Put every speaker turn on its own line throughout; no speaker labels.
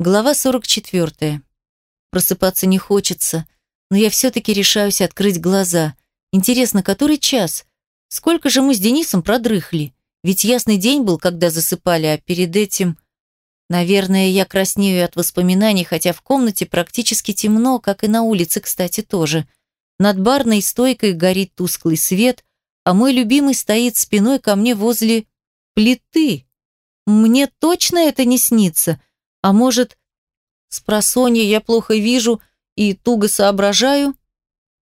Глава 44. Просыпаться не хочется, но я все-таки решаюсь открыть глаза. Интересно, который час? Сколько же мы с Денисом продрыхли? Ведь ясный день был, когда засыпали, а перед этим... Наверное, я краснею от воспоминаний, хотя в комнате практически темно, как и на улице, кстати, тоже. Над барной стойкой горит тусклый свет, а мой любимый стоит спиной ко мне возле плиты. Мне точно это не снится? А может, с просонья я плохо вижу и туго соображаю?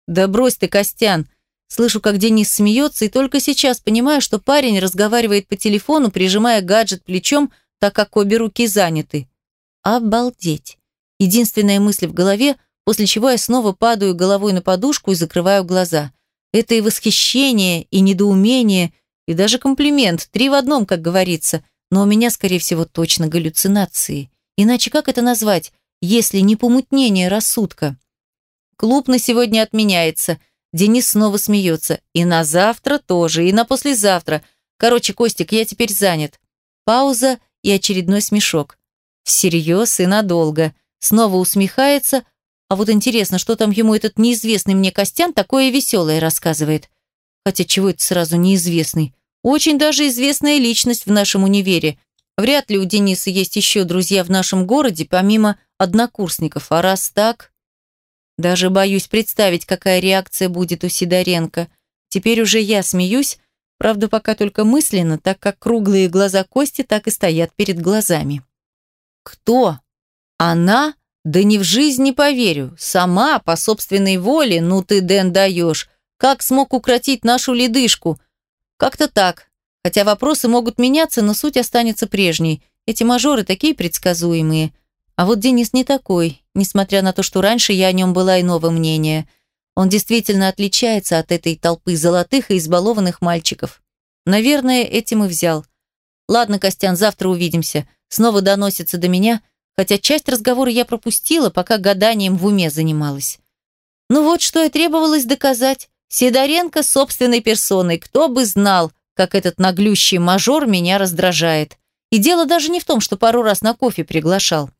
Да брось ты, Костян. Слышу, как Денис смеется, и только сейчас понимаю, что парень разговаривает по телефону, прижимая гаджет плечом, так как обе руки заняты. Обалдеть. Единственная мысль в голове, после чего я снова падаю головой на подушку и закрываю глаза. Это и восхищение, и недоумение, и даже комплимент. Три в одном, как говорится. Но у меня, скорее всего, точно галлюцинации. Иначе как это назвать, если не помутнение рассудка? Клуб на сегодня отменяется. Денис снова смеется. И на завтра тоже, и на послезавтра. Короче, Костик, я теперь занят. Пауза и очередной смешок. Всерьез и надолго. Снова усмехается. А вот интересно, что там ему этот неизвестный мне Костян такое веселое рассказывает. Хотя чего это сразу неизвестный? Очень даже известная личность в нашем универе. Вряд ли у Дениса есть еще друзья в нашем городе, помимо однокурсников. А раз так... Даже боюсь представить, какая реакция будет у Сидоренко. Теперь уже я смеюсь, правда, пока только мысленно, так как круглые глаза Кости так и стоят перед глазами. Кто? Она? Да ни в жизнь не поверю. Сама, по собственной воле, ну ты, Дэн, даешь. Как смог укротить нашу ледышку? Как-то так. Хотя вопросы могут меняться, но суть останется прежней. Эти мажоры такие предсказуемые. А вот Денис не такой, несмотря на то, что раньше я о нем была иного мнения. Он действительно отличается от этой толпы золотых и избалованных мальчиков. Наверное, этим и взял. Ладно, Костян, завтра увидимся. Снова доносится до меня, хотя часть разговора я пропустила, пока гаданием в уме занималась. Ну вот, что и требовалось доказать. Сидоренко собственной персоной, кто бы знал, как этот наглющий мажор меня раздражает. И дело даже не в том, что пару раз на кофе приглашал.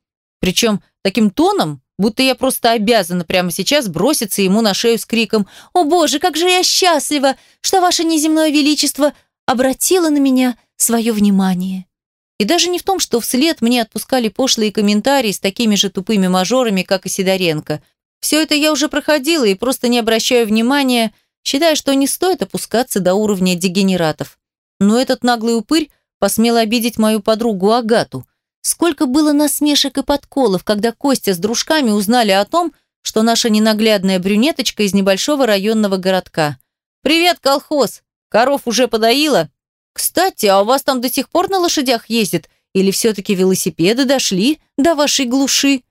Причем таким тоном, будто я просто обязана прямо сейчас броситься ему на шею с криком «О боже, как же я счастлива, что ваше неземное величество обратило на меня свое внимание!» И даже не в том, что вслед мне отпускали пошлые комментарии с такими же тупыми мажорами, как и Сидоренко. Все это я уже проходила и просто не обращаю внимания – считая, что не стоит опускаться до уровня дегенератов. Но этот наглый упырь посмел обидеть мою подругу Агату. Сколько было насмешек и подколов, когда Костя с дружками узнали о том, что наша ненаглядная брюнеточка из небольшого районного городка. «Привет, колхоз! Коров уже подоила? Кстати, а у вас там до сих пор на лошадях ездят? Или все-таки велосипеды дошли до вашей глуши?»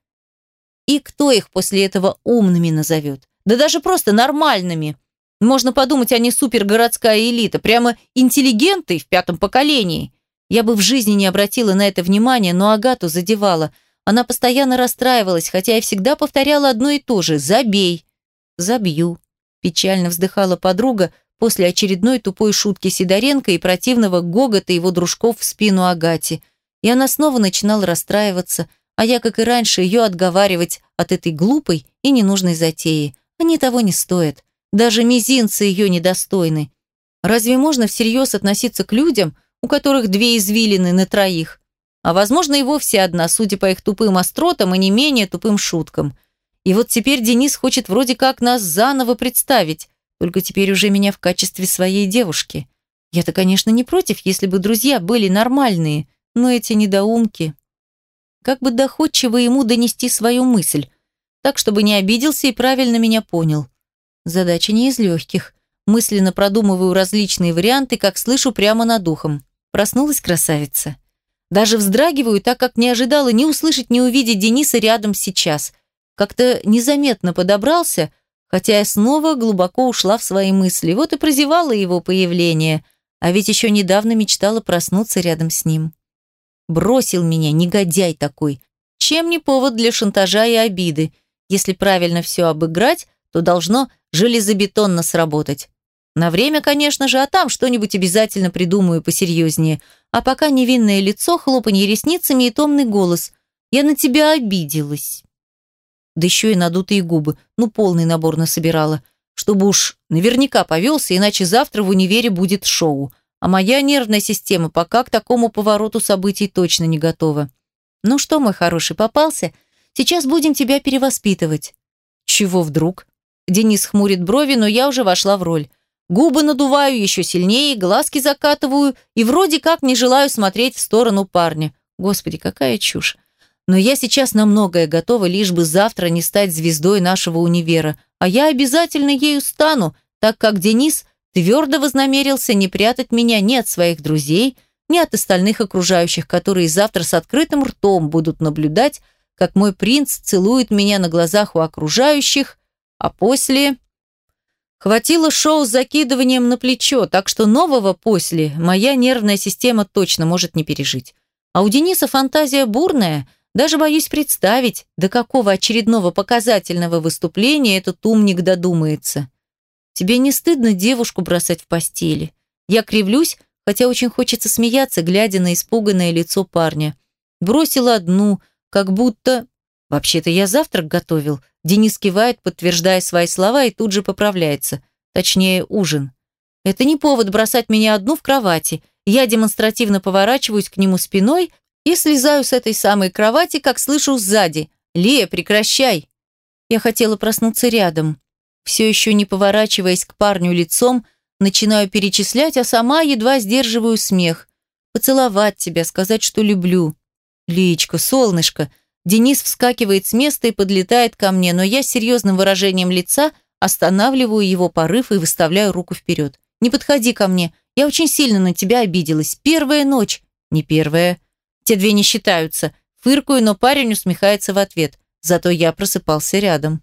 И кто их после этого умными назовет? Да даже просто нормальными. Можно подумать, они супергородская элита, прямо интеллигенты в пятом поколении. Я бы в жизни не обратила на это внимания, но Агату задевала. Она постоянно расстраивалась, хотя я всегда повторяла одно и то же «забей». «Забью», – печально вздыхала подруга после очередной тупой шутки Сидоренко и противного гогота его дружков в спину Агате. И она снова начинала расстраиваться, а я, как и раньше, ее отговаривать от этой глупой и ненужной затеи. Они того не стоят. Даже мизинцы ее недостойны. Разве можно всерьез относиться к людям, у которых две извилины на троих? А возможно и вовсе одна, судя по их тупым остротам и не менее тупым шуткам. И вот теперь Денис хочет вроде как нас заново представить, только теперь уже меня в качестве своей девушки. Я-то, конечно, не против, если бы друзья были нормальные, но эти недоумки... Как бы доходчиво ему донести свою мысль, так, чтобы не обиделся и правильно меня понял. Задача не из легких. Мысленно продумываю различные варианты, как слышу прямо над духом. Проснулась красавица. Даже вздрагиваю, так как не ожидала ни услышать, ни увидеть Дениса рядом сейчас. Как-то незаметно подобрался, хотя я снова глубоко ушла в свои мысли. Вот и прозевала его появление, а ведь еще недавно мечтала проснуться рядом с ним. Бросил меня, негодяй такой. Чем не повод для шантажа и обиды? Если правильно все обыграть, то должно железобетонно сработать. На время, конечно же, а там что-нибудь обязательно придумаю посерьезнее. А пока невинное лицо, хлопанье ресницами и томный голос. Я на тебя обиделась. Да еще и надутые губы. Ну, полный набор насобирала. Чтобы уж наверняка повелся, иначе завтра в универе будет шоу. А моя нервная система пока к такому повороту событий точно не готова. Ну что, мой хороший, попался? Сейчас будем тебя перевоспитывать. Чего вдруг? Денис хмурит брови, но я уже вошла в роль. Губы надуваю еще сильнее, глазки закатываю и вроде как не желаю смотреть в сторону парня. Господи, какая чушь. Но я сейчас на многое готова, лишь бы завтра не стать звездой нашего универа. А я обязательно ею стану, так как Денис твердо вознамерился не прятать меня ни от своих друзей, ни от остальных окружающих, которые завтра с открытым ртом будут наблюдать, как мой принц целует меня на глазах у окружающих, а после... Хватило шоу с закидыванием на плечо, так что нового после моя нервная система точно может не пережить. А у Дениса фантазия бурная, даже боюсь представить, до какого очередного показательного выступления этот умник додумается. Тебе не стыдно девушку бросать в постели? Я кривлюсь, хотя очень хочется смеяться, глядя на испуганное лицо парня. Бросила одну, как будто... Вообще-то я завтрак готовил. Денис кивает, подтверждая свои слова, и тут же поправляется. Точнее, ужин. Это не повод бросать меня одну в кровати. Я демонстративно поворачиваюсь к нему спиной и слезаю с этой самой кровати, как слышу сзади. «Лия, прекращай!» Я хотела проснуться рядом. Все еще не поворачиваясь к парню лицом, начинаю перечислять, а сама едва сдерживаю смех. Поцеловать тебя, сказать, что люблю. Личка, солнышко. Денис вскакивает с места и подлетает ко мне, но я с серьезным выражением лица останавливаю его порыв и выставляю руку вперед. «Не подходи ко мне. Я очень сильно на тебя обиделась. Первая ночь». «Не первая. Те две не считаются». Фыркую, но парень усмехается в ответ. Зато я просыпался рядом.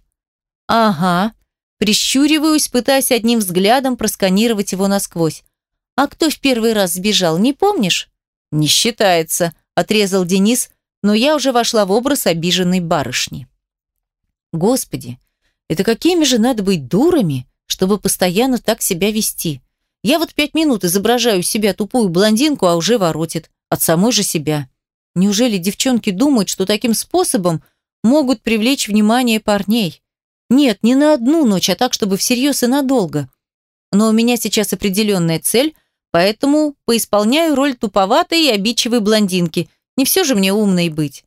«Ага». Прищуриваюсь, пытаясь одним взглядом просканировать его насквозь. «А кто в первый раз сбежал, не помнишь?» «Не считается», – отрезал Денис, но я уже вошла в образ обиженной барышни. Господи, это какими же надо быть дурами, чтобы постоянно так себя вести? Я вот пять минут изображаю себя тупую блондинку, а уже воротит. От самой же себя. Неужели девчонки думают, что таким способом могут привлечь внимание парней? Нет, не на одну ночь, а так, чтобы всерьез и надолго. Но у меня сейчас определенная цель, поэтому поисполняю роль туповатой и обидчивой блондинки. Не все же мне умной быть.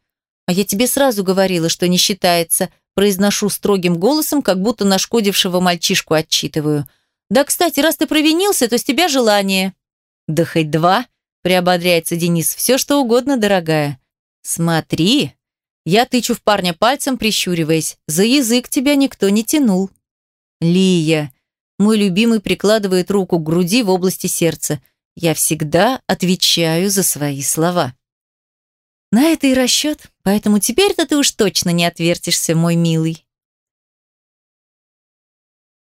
А я тебе сразу говорила, что не считается. Произношу строгим голосом, как будто нашкодившего мальчишку отчитываю. Да, кстати, раз ты провинился, то с тебя желание. Да хоть два, приободряется Денис. Все что угодно, дорогая. Смотри, я тычу в парня пальцем, прищуриваясь. За язык тебя никто не тянул. Лия. Мой любимый прикладывает руку к груди в области сердца. Я всегда отвечаю за свои слова. На это и расчет, поэтому теперь-то ты уж точно не отвертишься, мой милый.